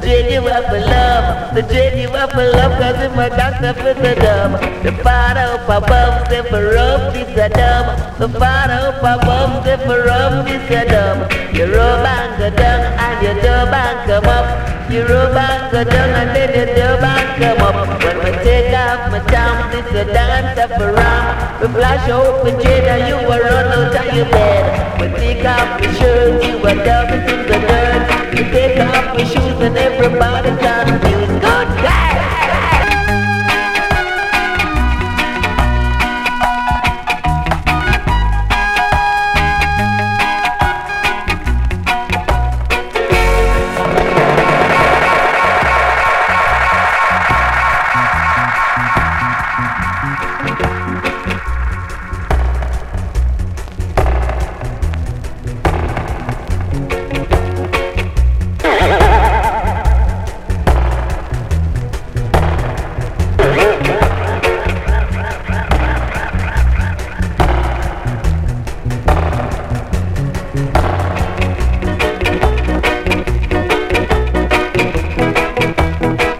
for love. The you up for love, cause in my doctor for the dumb. The father up above, say for rum, this a dumb. The father up above, say for rum, this a dumb. You rub and go down, and you dub and come up. You rub and go down, and then you dub and come up. When we take off my jam, this a dance up around. We flash open dread, and you will run out of your bed. We take off your shirt, you are dumping in the dirt. You take